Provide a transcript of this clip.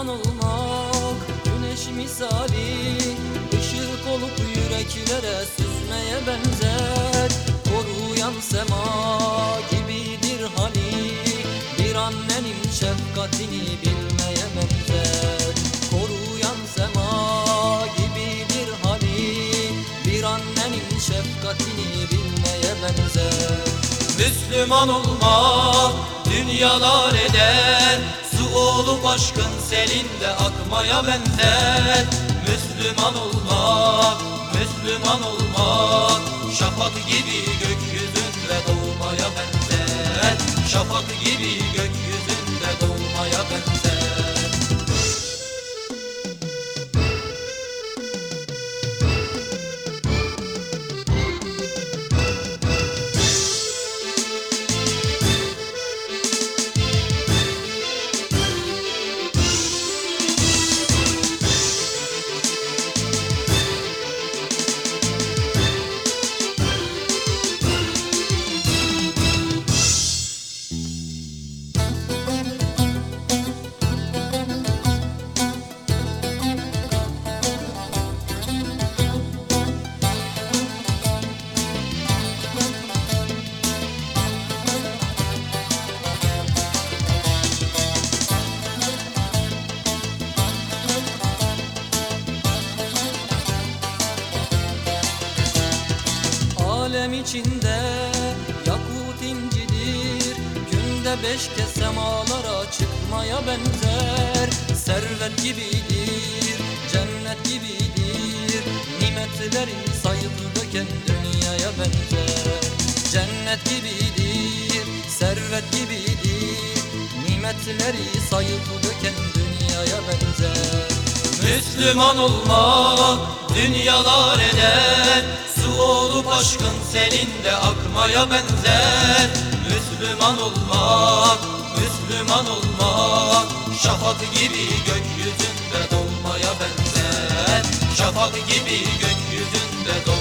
anılmak Güneş misali. Işık olup yüreklere süzmeye benzer. Koruyan sema gibidir hali Bir annenin şefkatini bilmeye benzer. Koruyan sema gibidir hali Bir annenin şefkatini bilmeye benzer. Müslüman olmak dünyalar eder. Olup aşkın selinde akmaya benzer. Müslüman olmak, Müslüman olmak. Şafak gibi gökyüzünde doğmaya benzer. Şafak gibi içinde yakut incidir. Günde beş kez semalara çıkmaya benzer. Servet gibidir, cennet gibidir. Nimetleri sayıp döken dünyaya benzer. Cennet gibidir, servet gibidir. Nimetleri sayıp döken dünyaya benzer. Müslüman olmak dünyalar eder aşkın selinde akmaya benzer. Müslüman olmak, Müslüman olmak Şafak gibi gökyüzünde doğmaya benzer. Şafak gibi gökyüzünde benzer